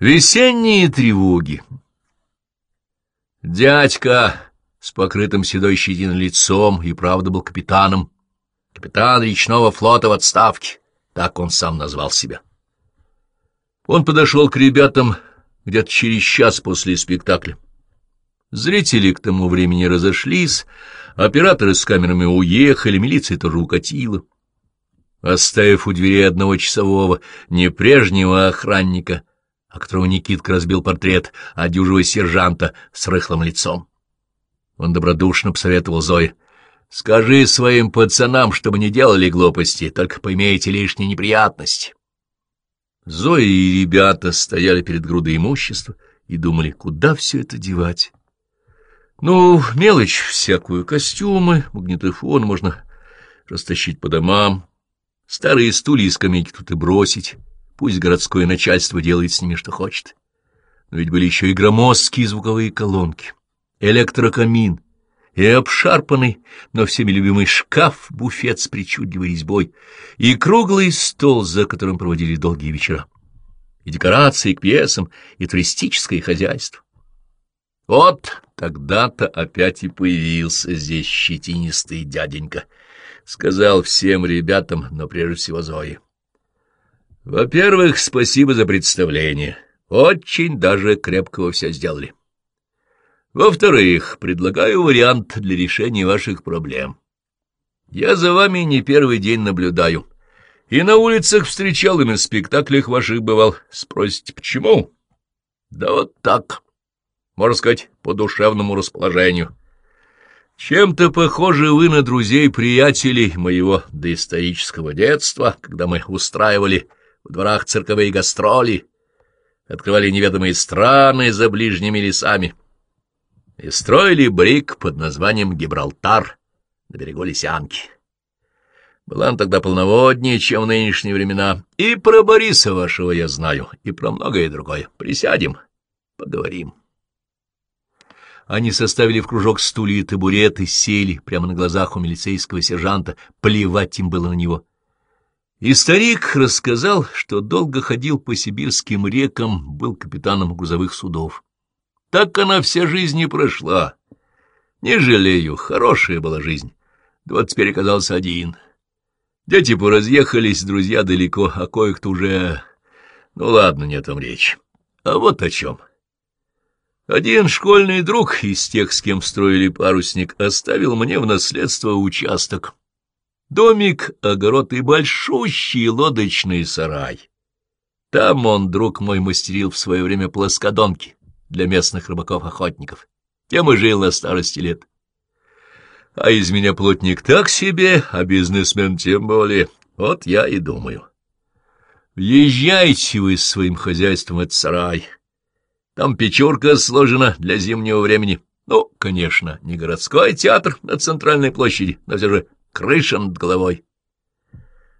Весенние тревоги. Дядька с покрытым седой щетиной лицом и правда был капитаном. Капитан речного флота в отставке. Так он сам назвал себя. Он подошел к ребятам где-то через час после спектакля. Зрители к тому времени разошлись, операторы с камерами уехали, милиция тоже укатила. Оставив у дверей одного часового, не прежнего охранника, о которого Никитка разбил портрет, а дюжего сержанта с рыхлым лицом. Он добродушно посоветовал Зое. — Скажи своим пацанам, чтобы не делали глупости, только поймейте лишние неприятности. Зоя и ребята стояли перед грудой имущества и думали, куда все это девать. Ну, мелочь всякую, костюмы, магнитофон можно растащить по домам, старые стулья и скамейки тут и бросить. Пусть городское начальство делает с ними, что хочет. Но ведь были еще и громоздкие звуковые колонки, электрокамин и обшарпанный, но всеми любимый шкаф, буфет с причудливой резьбой и круглый стол, за которым проводили долгие вечера, и декорации к пьесам, и туристическое хозяйство. Вот тогда-то опять и появился здесь щетинистый дяденька, сказал всем ребятам, но прежде всего Зое. Во-первых, спасибо за представление. Очень даже крепко вы все сделали. Во-вторых, предлагаю вариант для решения ваших проблем. Я за вами не первый день наблюдаю. И на улицах встречал, и на спектаклях ваших бывал. Спросите, почему? Да вот так. Можно сказать, по душевному расположению. Чем-то похожи вы на друзей-приятелей моего доисторического детства, когда мы устраивали в дворах цирковые гастроли, открывали неведомые страны за ближними лесами и строили брик под названием Гибралтар на берегу Лисянки. Была она тогда полноводнее, чем в нынешние времена. И про Бориса вашего я знаю, и про многое другое. Присядем, поговорим. Они составили в кружок стулья и табуреты, сели прямо на глазах у милицейского сержанта, плевать им было на него — и старик рассказал, что долго ходил по сибирским рекам, был капитаном грузовых судов. Так она вся жизнь и прошла. Не жалею, хорошая была жизнь. Да вот теперь оказался один. Дети поразъехались, друзья далеко, а кое-кто уже... Ну ладно, не о том речь. А вот о чем. Один школьный друг из тех, с кем строили парусник, оставил мне в наследство участок. Домик, огород и большущий лодочный сарай. Там он, друг мой, мастерил в свое время плоскодонки для местных рыбаков-охотников. Тем и жил на старости лет. А из меня плотник так себе, а бизнесмен тем более. Вот я и думаю. Въезжайте вы с своим хозяйством в этот сарай. Там печурка сложена для зимнего времени. Ну, конечно, не городской театр на центральной площади, но все же крыша над головой.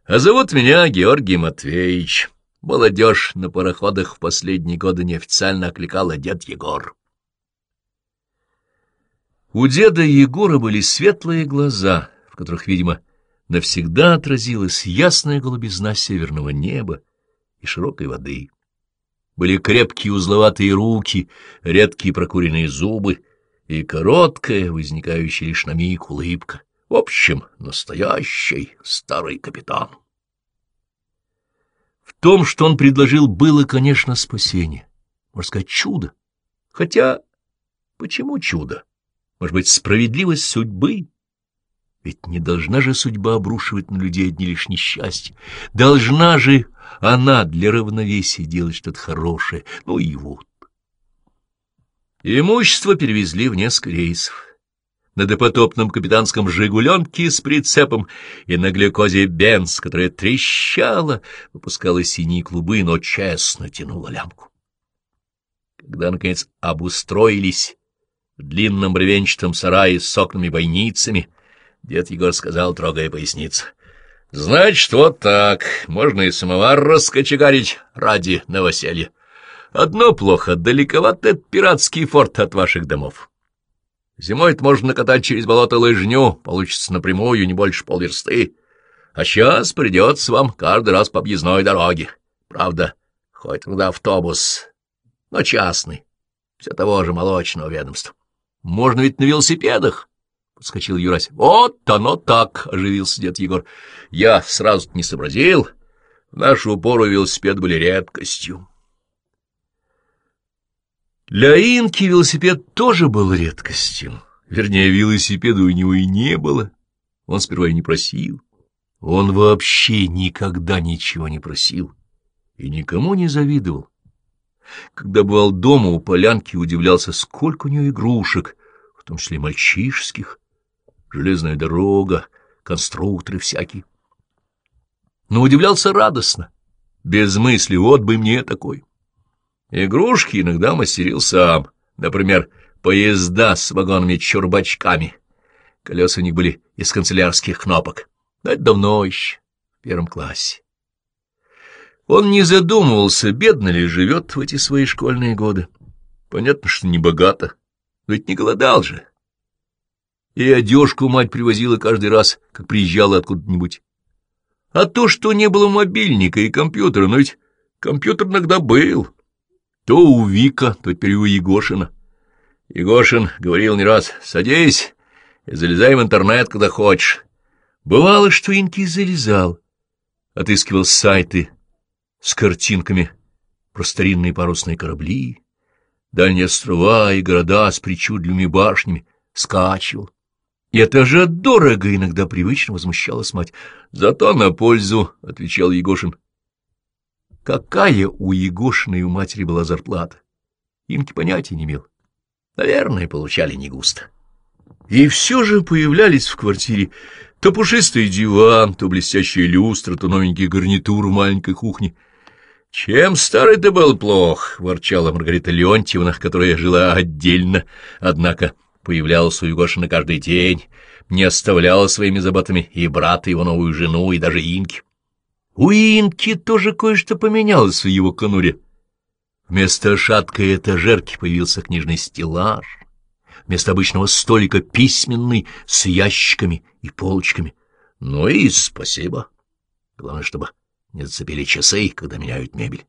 А зовут меня Георгий Матвеевич. Молодежь на пароходах в последние годы неофициально окликала дед Егор. У деда Егора были светлые глаза, в которых, видимо, навсегда отразилась ясная голубизна северного неба и широкой воды. Были крепкие узловатые руки, редкие прокуренные зубы и короткая, возникающая лишь на миг улыбка. В общем, настоящий старый капитан. В том, что он предложил, было, конечно, спасение. Можно сказать, чудо. Хотя, почему чудо? Может быть, справедливость судьбы? Ведь не должна же судьба обрушивать на людей одни лишь несчастья. Должна же она для равновесия делать что-то хорошее. Ну и вот. Имущество перевезли в несколько рейсов на допотопном капитанском «Жигуленке» с прицепом и на глюкозе «Бенц», которая трещала, выпускала синие клубы, но честно тянула лямку. Когда, наконец, обустроились в длинном бревенчатом сарае с окнами-бойницами, дед Егор сказал, трогая поясницу, — Значит, вот так, можно и самовар раскочегарить ради новоселья. Одно плохо, далековато пиратский форт от ваших домов. Зимой-то можно накатать через болото лыжню, получится напрямую, не больше полверсты. А сейчас придется вам каждый раз по объездной дороге. Правда, хоть тогда автобус, но частный, все того же молочного ведомства. Можно ведь на велосипедах, — подскочил Юрась. — Вот оно так, — оживился дед Егор. Я сразу не сообразил. В нашу пору велосипед были редкостью. Для Инки велосипед тоже был редкостью. Вернее, велосипеда у него и не было. Он сперва и не просил. Он вообще никогда ничего не просил и никому не завидовал. Когда бывал дома у полянки, удивлялся, сколько у нее игрушек, в том числе мальчишеских, железная дорога, конструкторы всякие. Но удивлялся радостно, без мысли, вот бы мне такой. Игрушки иногда мастерил сам, например, поезда с вагонами-чурбачками. Колеса у них были из канцелярских кнопок. Но это давно еще, в первом классе. Он не задумывался, бедно ли живет в эти свои школьные годы. Понятно, что не богато, ведь не голодал же. И одежку мать привозила каждый раз, как приезжала откуда-нибудь. А то, что не было мобильника и компьютера, но ведь компьютер иногда был. То у Вика, то теперь у Егошина. Егошин говорил не раз, садись и залезай в интернет, когда хочешь. Бывало, что Инки залезал, отыскивал сайты, с картинками про старинные парусные корабли, дальние острова и города с причудливыми башнями, скачивал. И это же дорого иногда привычно возмущалась мать. Зато на пользу, — отвечал Егошин. Какая у Егошина и у матери была зарплата? Инки понятия не имел. Наверное, получали не густо. И все же появлялись в квартире то пушистый диван, то блестящая люстра, то новенький гарнитур в маленькой кухне — «Чем старый ты был плох?» — ворчала Маргарита Леонтьевна, которая жила отдельно, однако появлялась у Егошина каждый день, не оставляла своими заботами и брата, его новую жену, и даже Инки. У Инки тоже кое-что поменялось в его конуре. Вместо шаткой этажерки появился книжный стеллаж, вместо обычного столика письменный с ящиками и полочками. Ну и спасибо. Главное, чтобы не зацепили часы, когда меняют мебель.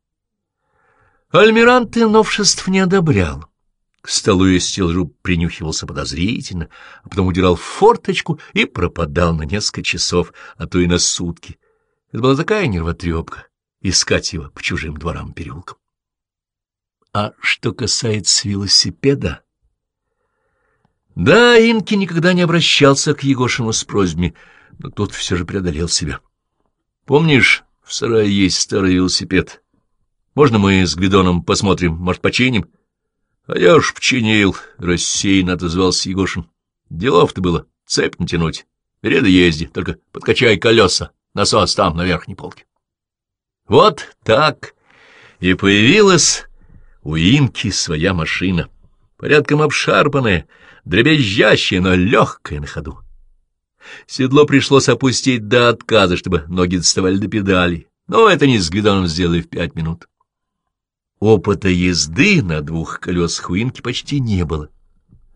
Альмиранты новшеств не одобрял. К столу и стелжу принюхивался подозрительно, а потом удирал форточку и пропадал на несколько часов, а то и на сутки. Это была такая нервотрепка — искать его по чужим дворам переулкам. А что касается велосипеда... Да, Инки никогда не обращался к Егошину с просьбами, но тот все же преодолел себя. Помнишь, в сарае есть старый велосипед. Можно мы с Гвидоном посмотрим, может, починим? А я уж починил, — рассеянно отозвался Егошин. Делов-то было, цепь натянуть. Реда езди, только подкачай колеса, насос там, на верхней полке. Вот так и появилась у Инки своя машина, порядком обшарпанная, дребезжащая, но легкая на ходу. Седло пришлось опустить до отказа, чтобы ноги доставали до педалей, но это не с Гвидоном сделали в пять минут. Опыта езды на двух колесах у Инки почти не было.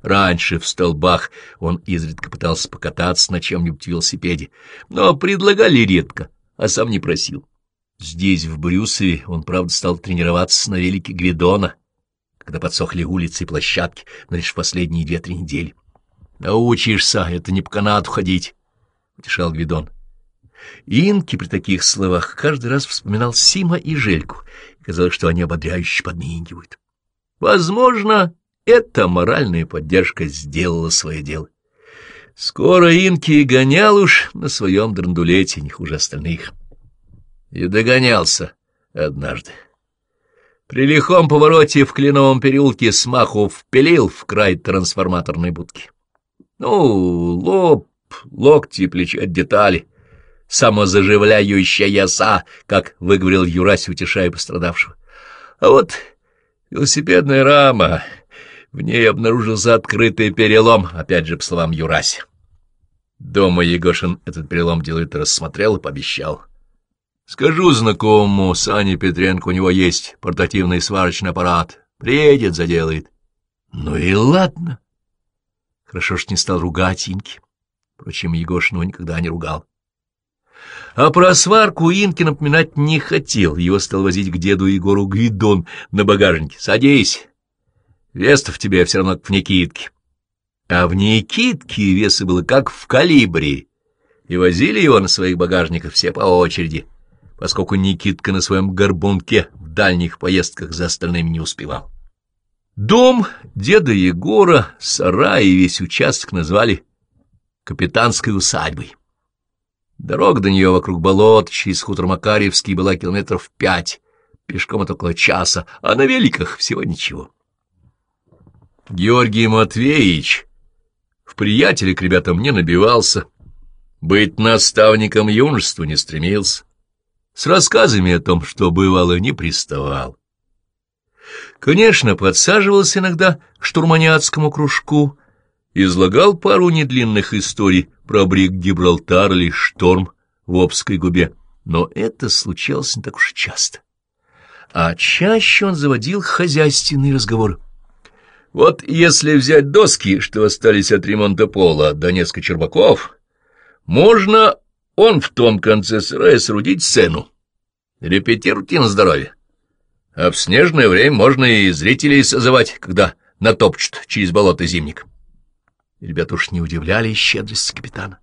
Раньше в столбах он изредка пытался покататься на чем-нибудь велосипеде, но предлагали редко, а сам не просил. Здесь, в Брюсове, он, правда, стал тренироваться на велике Гвидона, когда подсохли улицы и площадки, но лишь в последние две-три недели. Научишься, это не по канату ходить, — утешал Гвидон. Инки при таких словах каждый раз вспоминал Сима и Жельку, и казалось, что они ободряюще подмигивают. Возможно, эта моральная поддержка сделала свое дело. Скоро Инки гонял уж на своем драндулете, не хуже остальных. И догонялся однажды. При лихом повороте в Кленовом переулке смаху впилил в край трансформаторной будки. Ну, лоб, локти, плечи, детали. Самозаживляющая яса, как выговорил Юрась, утешая пострадавшего. А вот велосипедная рама... В ней обнаружился открытый перелом, опять же, по словам Юраси. Дома Егошин этот перелом делает рассмотрел и пообещал. Скажу знакомому, Сане Петренко, у него есть портативный сварочный аппарат. Приедет, заделает. Ну и ладно. Хорошо, что не стал ругать Инки. Впрочем, Егошин его никогда не ругал. А про сварку Инки напоминать не хотел. Его стал возить к деду Егору Гвидон на багажнике. «Садись. Вес-то в тебе все равно как в Никитке». А в Никитке веса было как в калибре. И возили его на своих багажниках все по очереди, поскольку Никитка на своем горбунке в дальних поездках за остальными не успевал. Дом деда Егора, сарай и весь участок назвали капитанской усадьбой. Дорога до нее вокруг болот через хутор Макарьевский была километров пять, пешком это около часа, а на великах всего ничего. Георгий Матвеевич в приятеле к ребятам не набивался, быть наставником юношества не стремился, с рассказами о том, что бывало, не приставал. Конечно, подсаживался иногда к штурманиатскому кружку, излагал пару недлинных историй про брик Гибралтар или шторм в Обской губе, но это случалось не так уж часто. А чаще он заводил хозяйственный разговор. Вот если взять доски, что остались от ремонта пола, да несколько черпаков, можно он в том конце сарая срудить сцену. Репетируйте на здоровье. А в снежное время можно и зрителей созывать, когда натопчут через болото зимник. ребята уж не удивлялись щедрости капитана.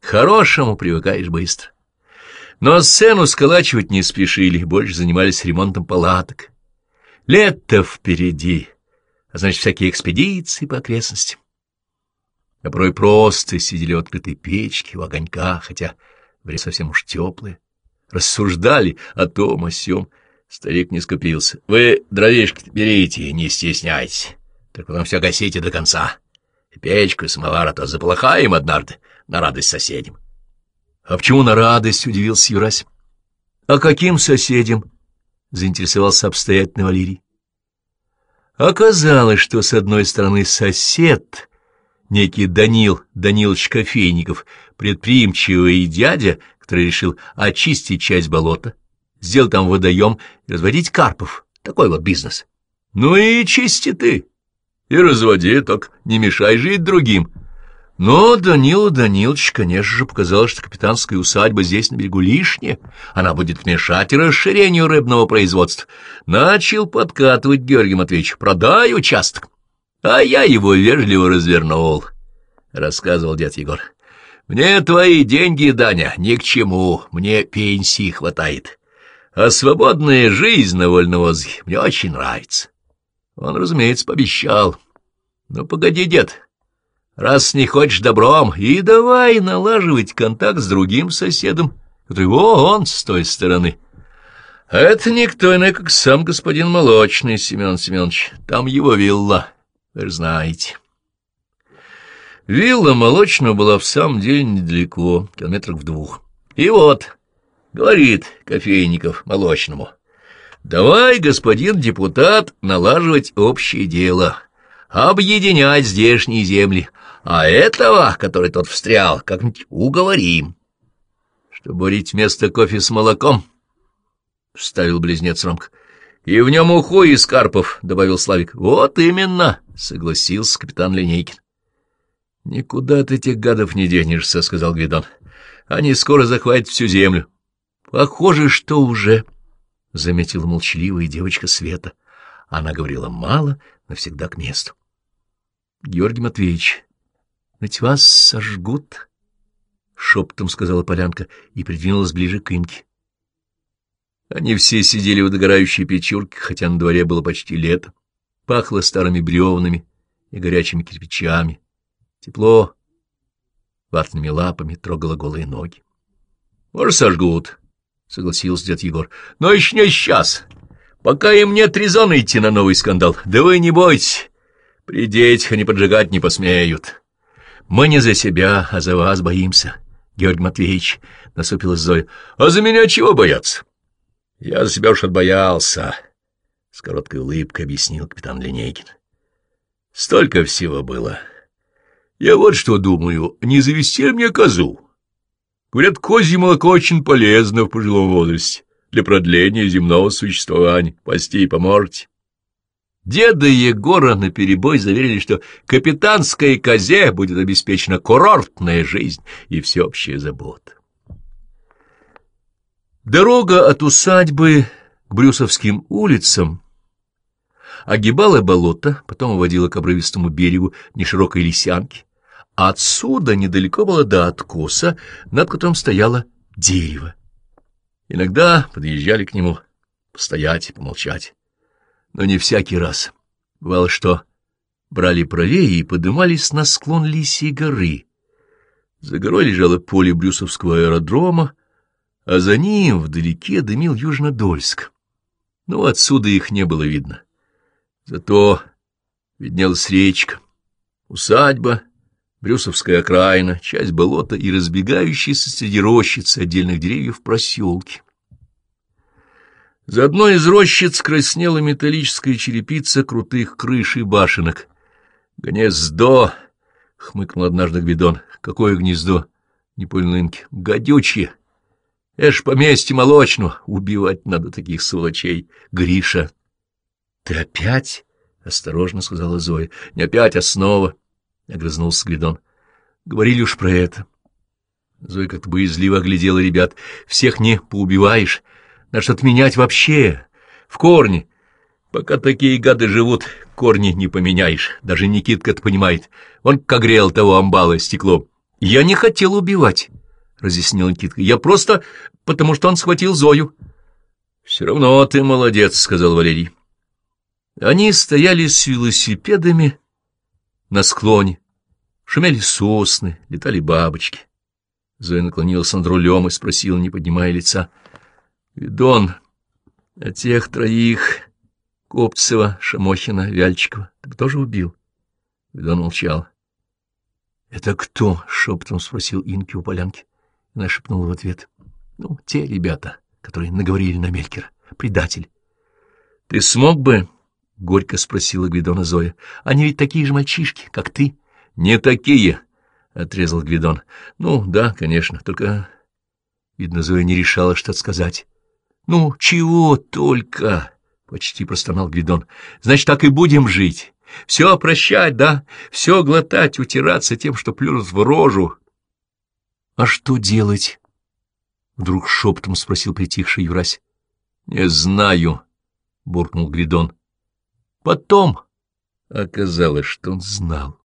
К хорошему привыкаешь быстро. Но сцену сколачивать не спешили, больше занимались ремонтом палаток. Лето впереди, а значит, всякие экспедиции по окрестностям. А порой просто сидели в открытой печке, в огонька, хотя время совсем уж теплое, рассуждали о том, о сём, Старик не скупился. — Вы дровишки берите, не стесняйтесь. Так потом все гасите до конца. И печку, и самовар, а заплохаем однажды на радость соседям. — А почему на радость? — удивился Юрась. — А каким соседям? — заинтересовался обстоятельный Валерий. Оказалось, что с одной стороны сосед, некий Данил Данилович Кофейников, предприимчивый дядя, который решил очистить часть болота, сделать там водоем и разводить карпов. Такой вот бизнес. Ну и чисти ты. И разводи, так не мешай жить другим. Но Данилу Данилович, конечно же, показалось, что капитанская усадьба здесь на берегу лишняя. Она будет мешать расширению рыбного производства. Начал подкатывать Георгий Матвеевич. Продай участок. А я его вежливо развернул, — рассказывал дед Егор. Мне твои деньги, Даня, ни к чему. Мне пенсии хватает. А свободная жизнь на вольном мне очень нравится. Он, разумеется, пообещал. Ну, погоди, дед, раз не хочешь добром, и давай налаживать контакт с другим соседом, который вон с той стороны. А это никто иной, как сам господин Молочный, Семен Семенович. Там его вилла, вы знаете. Вилла Молочного была в самом деле недалеко, километрах в двух. И вот... Говорит кофейников молочному. Давай, господин депутат, налаживать общее дело, объединять здешние земли, а этого, который тот встрял, как-нибудь уговорим. Чтобы варить вместо кофе с молоком, — вставил близнец Ромка. — И в нем уху из карпов, — добавил Славик. — Вот именно, — согласился капитан Линейкин. — Никуда ты этих гадов не денешься, — сказал Гвидон. — Они скоро захватят всю землю. — Похоже, что уже, — заметила молчаливая девочка Света. Она говорила мало, но всегда к месту. — Георгий Матвеевич, ведь вас сожгут, — шепотом сказала Полянка и придвинулась ближе к Инке. Они все сидели в догорающей печурке, хотя на дворе было почти лето. Пахло старыми бревнами и горячими кирпичами. Тепло ватными лапами трогало голые ноги. — Может, сожгут, — согласился дед Егор. — Но еще не сейчас. Пока им нет резона идти на новый скандал. Да вы не бойтесь. При детях они поджигать не посмеют. Мы не за себя, а за вас боимся, Георгий Матвеевич, — насупилась Зоя. — А за меня чего бояться? — Я за себя уж отбоялся, — с короткой улыбкой объяснил капитан Линейкин. — Столько всего было. Я вот что думаю, не завести ли мне козу? — Говорят, козье молоко очень полезно в пожилом возрасте для продления земного существования. Пасти поможете. Деда Егора наперебой заверили, что капитанской козе будет обеспечена курортная жизнь и всеобщая забота. Дорога от усадьбы к Брюсовским улицам огибала болото, потом уводила к обрывистому берегу неширокой лисянки, а отсюда недалеко было до откоса, над которым стояло дерево. Иногда подъезжали к нему постоять и помолчать, но не всякий раз. Бывало, что брали правее и подымались на склон Лисьей горы. За горой лежало поле Брюсовского аэродрома, а за ним вдалеке дымил Южнодольск. Но отсюда их не было видно. Зато виднелась речка, усадьба, Брюсовская окраина, часть болота и разбегающиеся среди рощицы отдельных деревьев проселки. За одной из рощиц краснела металлическая черепица крутых крыш и башенок. «Гнездо!» — хмыкнул однажды Гвидон. «Какое гнездо?» — не понял Инки. «Гадючие! Эш поместье молочну! Убивать надо таких сволочей! Гриша!» «Ты опять?» — осторожно сказала Зоя. «Не опять, а снова!» — огрызнулся Гвидон. «Говорили уж про это». Зоя как-то боязливо оглядела ребят. «Всех не поубиваешь!» Надо что-то менять вообще, в корне. Пока такие гады живут, корни не поменяешь. Даже Никитка это понимает. Он как грел того амбала стеклом. Я не хотел убивать, — разъяснил Никитка. Я просто... потому что он схватил Зою. — Все равно ты молодец, — сказал Валерий. Они стояли с велосипедами на склоне. Шумели сосны, летали бабочки. Зоя наклонилась над рулем и спросила, не поднимая лица — Видон, а тех троих, Копцева, Шамохина, Вяльчикова, ты тоже убил? Видон молчал. — Это кто? — шепотом спросил Инки у полянки. Она шепнула в ответ. — Ну, те ребята, которые наговорили на Мелькера. Предатель. — Ты смог бы? — горько спросила Гвидона Зоя. — Они ведь такие же мальчишки, как ты. — Не такие, — отрезал Гвидон. — Ну, да, конечно, только... Видно, Зоя не решала что-то сказать. — Ну, чего только! — почти простонал Гвидон. — Значит, так и будем жить. Все прощать, да? Все глотать, утираться тем, что плюнут в рожу. — А что делать? — вдруг шепотом спросил притихший Юрась. — Не знаю, — буркнул Гвидон. Потом оказалось, что он знал.